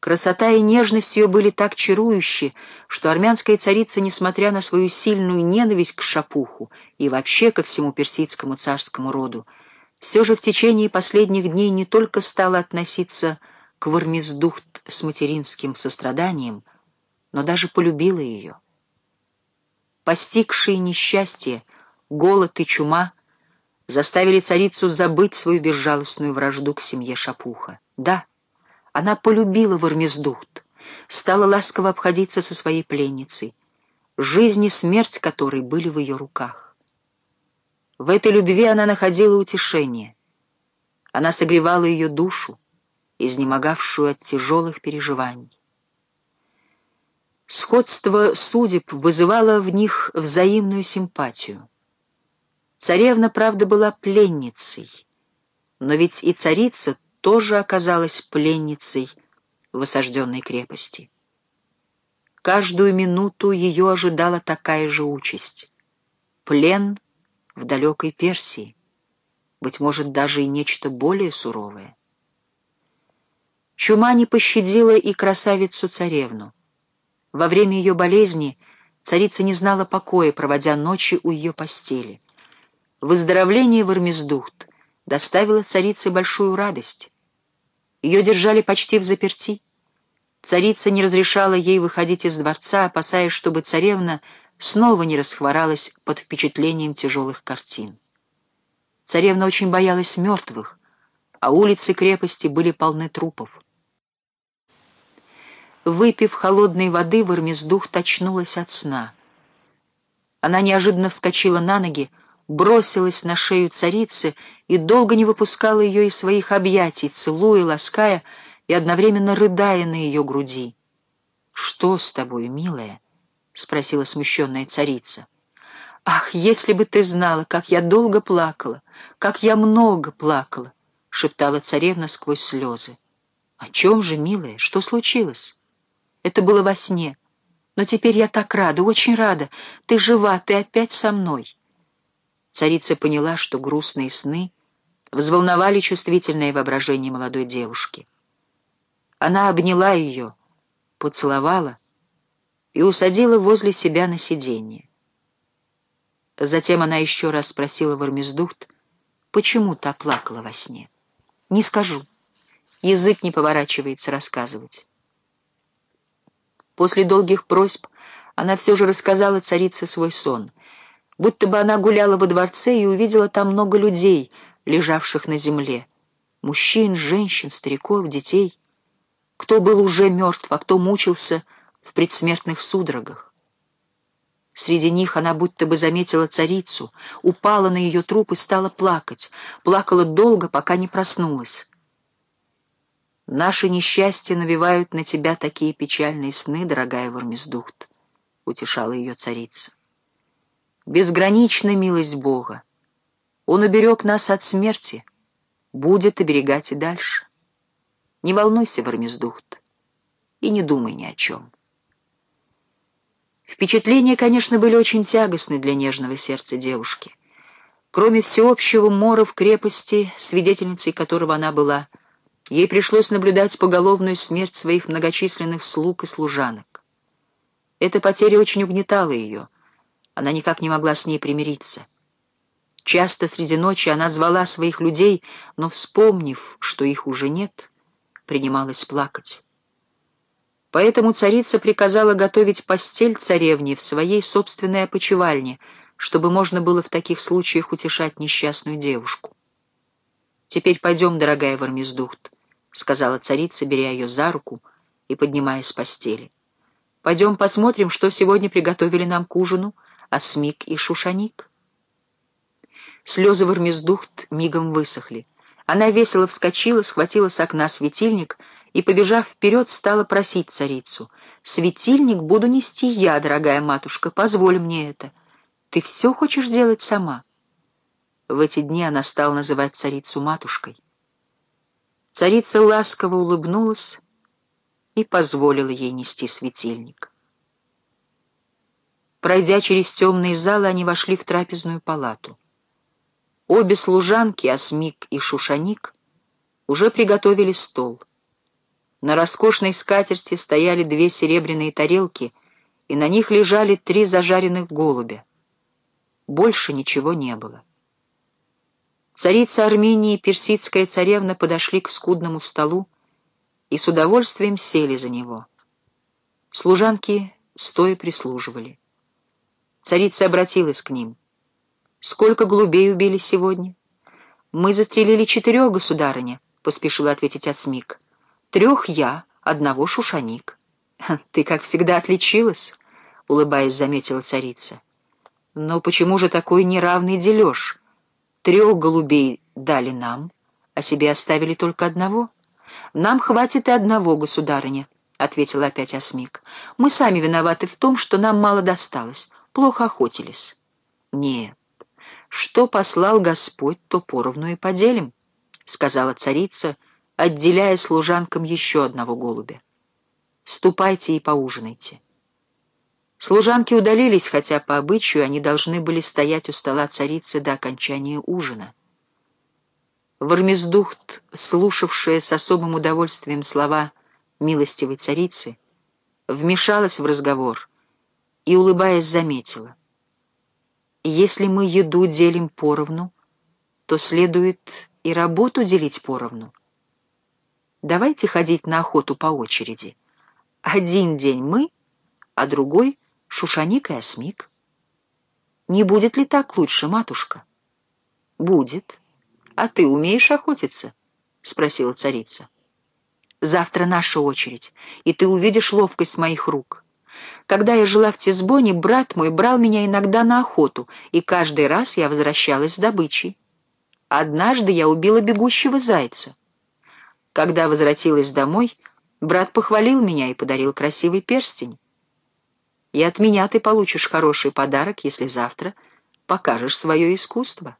Красота и нежность ее были так чарующи, что армянская царица, несмотря на свою сильную ненависть к Шапуху и вообще ко всему персидскому царскому роду, все же в течение последних дней не только стала относиться к Вармездухт с материнским состраданием, но даже полюбила ее. Постигшие несчастье, голод и чума заставили царицу забыть свою безжалостную вражду к семье Шапуха. Да, она полюбила Вармездухт, стала ласково обходиться со своей пленницей, жизнь и смерть которой были в ее руках. В этой любви она находила утешение. Она согревала ее душу, изнемогавшую от тяжелых переживаний. Сходство судеб вызывало в них взаимную симпатию. Царевна, правда, была пленницей, но ведь и царица тоже оказалась пленницей в осажденной крепости. Каждую минуту ее ожидала такая же участь. Плен в далекой Персии, быть может, даже и нечто более суровое. Чума не пощадила и красавицу-царевну. Во время ее болезни царица не знала покоя, проводя ночи у ее постели. Выздоровление Вармездухт доставило царице большую радость. Ее держали почти в заперти. Царица не разрешала ей выходить из дворца, опасаясь, чтобы царевна снова не расхворалась под впечатлением тяжелых картин. Царевна очень боялась мертвых, а улицы крепости были полны трупов. Выпив холодной воды, Вармездух точнулась от сна. Она неожиданно вскочила на ноги, бросилась на шею царицы и долго не выпускала ее из своих объятий, целуя, лаская и одновременно рыдая на ее груди. «Что с тобой, милая?» — спросила смущенная царица. «Ах, если бы ты знала, как я долго плакала, как я много плакала!» — шептала царевна сквозь слезы. «О чем же, милая, что случилось?» «Это было во сне. Но теперь я так рада, очень рада. Ты жива, ты опять со мной». Царица поняла, что грустные сны взволновали чувствительное воображение молодой девушки. Она обняла ее, поцеловала и усадила возле себя на сиденье. Затем она еще раз спросила Вармездухт, почему та плакала во сне. «Не скажу. Язык не поворачивается рассказывать». После долгих просьб она все же рассказала царице свой сон — будто бы она гуляла во дворце и увидела там много людей, лежавших на земле. Мужчин, женщин, стариков, детей. Кто был уже мертв, а кто мучился в предсмертных судорогах. Среди них она будто бы заметила царицу, упала на ее труп и стала плакать. Плакала долго, пока не проснулась. «Наши несчастья навевают на тебя такие печальные сны, дорогая Вармездухт», — утешала ее царица безгранична милость Бога. Он уберег нас от смерти, будет оберегать и дальше. Не волнуйся, Вармездухт, и не думай ни о чем. Впечатления, конечно, были очень тягостны для нежного сердца девушки. Кроме всеобщего мора в крепости, свидетельницей которого она была, ей пришлось наблюдать поголовную смерть своих многочисленных слуг и служанок. Эта потеря очень угнетала ее — она никак не могла с ней примириться. Часто среди ночи она звала своих людей, но, вспомнив, что их уже нет, принималась плакать. Поэтому царица приказала готовить постель царевне в своей собственной опочивальне, чтобы можно было в таких случаях утешать несчастную девушку. «Теперь пойдем, дорогая Вармездухт», — сказала царица, беря ее за руку и поднимаясь с постели. «Пойдем посмотрим, что сегодня приготовили нам к ужину», — Осмик и Шушаник. Слезы Вармездухт мигом высохли. Она весело вскочила, схватила с окна светильник и, побежав вперед, стала просить царицу. «Светильник буду нести я, дорогая матушка, позволь мне это. Ты все хочешь делать сама?» В эти дни она стала называть царицу матушкой. Царица ласково улыбнулась и позволила ей нести светильник. Пройдя через темные залы, они вошли в трапезную палату. Обе служанки, Осмик и Шушаник, уже приготовили стол. На роскошной скатерти стояли две серебряные тарелки, и на них лежали три зажаренных голубя. Больше ничего не было. Царица Армении и персидская царевна подошли к скудному столу и с удовольствием сели за него. Служанки стоя прислуживали. Царица обратилась к ним. «Сколько голубей убили сегодня?» «Мы застрелили четырех, государыня», — поспешила ответить Осмик. «Трех я, одного шушаник». «Ты, как всегда, отличилась», — улыбаясь, заметила царица. «Но почему же такой неравный дележ? Трех голубей дали нам, а себе оставили только одного». «Нам хватит и одного, государыня», — ответила опять Осмик. «Мы сами виноваты в том, что нам мало досталось, плохо охотились». «Нет, что послал Господь, то поровну и поделим», — сказала царица, отделяя служанкам еще одного голубя. «Ступайте и поужинайте». Служанки удалились, хотя по обычаю они должны были стоять у стола царицы до окончания ужина. Вармездухт, слушавшая с особым удовольствием слова милостивой царицы, вмешалась в разговор и, улыбаясь, заметила. «Если мы еду делим поровну, то следует и работу делить поровну. Давайте ходить на охоту по очереди. Один день мы, а другой — Шушаник и Осмик. Не будет ли так лучше, матушка?» «Будет». «А ты умеешь охотиться?» — спросила царица. «Завтра наша очередь, и ты увидишь ловкость моих рук. Когда я жила в Тисбоне, брат мой брал меня иногда на охоту, и каждый раз я возвращалась с добычей. Однажды я убила бегущего зайца. Когда возвратилась домой, брат похвалил меня и подарил красивый перстень. И от меня ты получишь хороший подарок, если завтра покажешь свое искусство».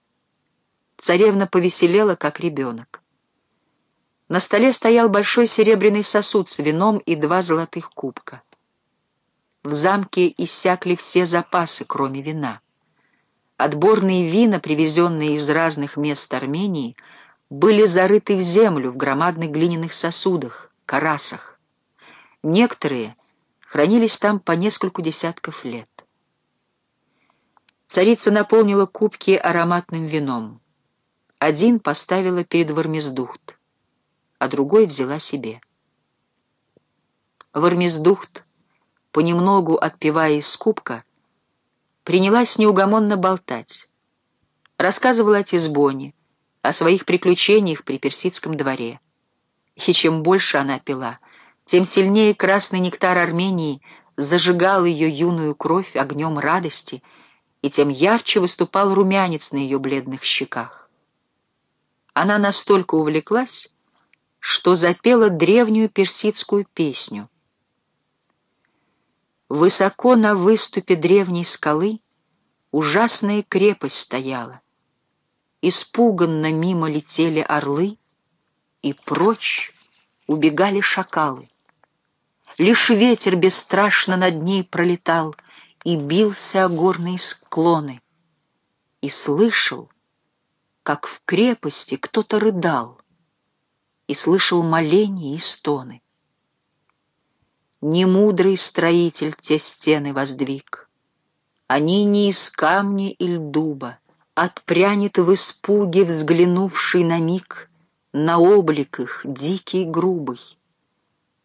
Царевна повеселела, как ребенок. На столе стоял большой серебряный сосуд с вином и два золотых кубка. В замке иссякли все запасы, кроме вина. Отборные вина, привезенные из разных мест Армении, были зарыты в землю в громадных глиняных сосудах, карасах. Некоторые хранились там по нескольку десятков лет. Царица наполнила кубки ароматным вином. Один поставила перед Вармездухт, а другой взяла себе. Вармездухт, понемногу отпивая из кубка, принялась неугомонно болтать. Рассказывала о Тизбоне, о своих приключениях при персидском дворе. И чем больше она пила, тем сильнее красный нектар Армении зажигал ее юную кровь огнем радости, и тем ярче выступал румянец на ее бледных щеках. Она настолько увлеклась, что запела древнюю персидскую песню. Высоко на выступе древней скалы ужасная крепость стояла. Испуганно мимо летели орлы, и прочь убегали шакалы. Лишь ветер бесстрашно над ней пролетал и бился о горные склоны. И слышал, как в крепости кто-то рыдал и слышал моления и стоны. Немудрый строитель те стены воздвиг. Они не из камня или дуба, Отпрянет в испуге, взглянувший на миг, На облик их дикий грубый.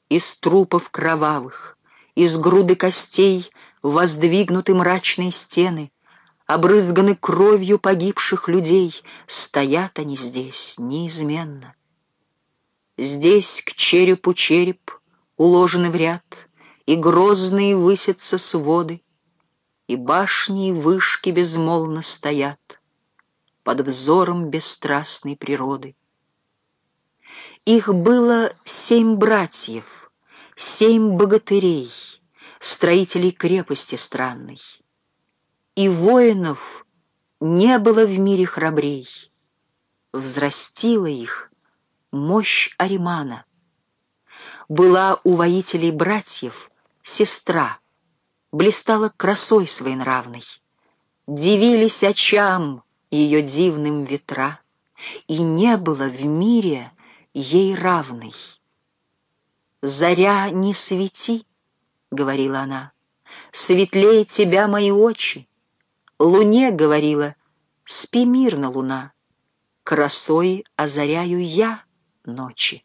Из трупов кровавых, из груды костей Воздвигнуты мрачные стены, обрызганы кровью погибших людей, стоят они здесь неизменно. Здесь к черепу череп уложены в ряд, и грозные высятся своды, и башни и вышки безмолвно стоят под взором бесстрастной природы. Их было семь братьев, семь богатырей, строителей крепости странной и воинов не было в мире храбрей. Взрастила их мощь Аримана. Была у воителей братьев сестра, блистала красой своенравной. Дивились очам ее дивным ветра, и не было в мире ей равной. «Заря, не свети», — говорила она, — «светлее тебя мои очи». Луне говорила, «Спи мирно, луна, красой озаряю я ночи».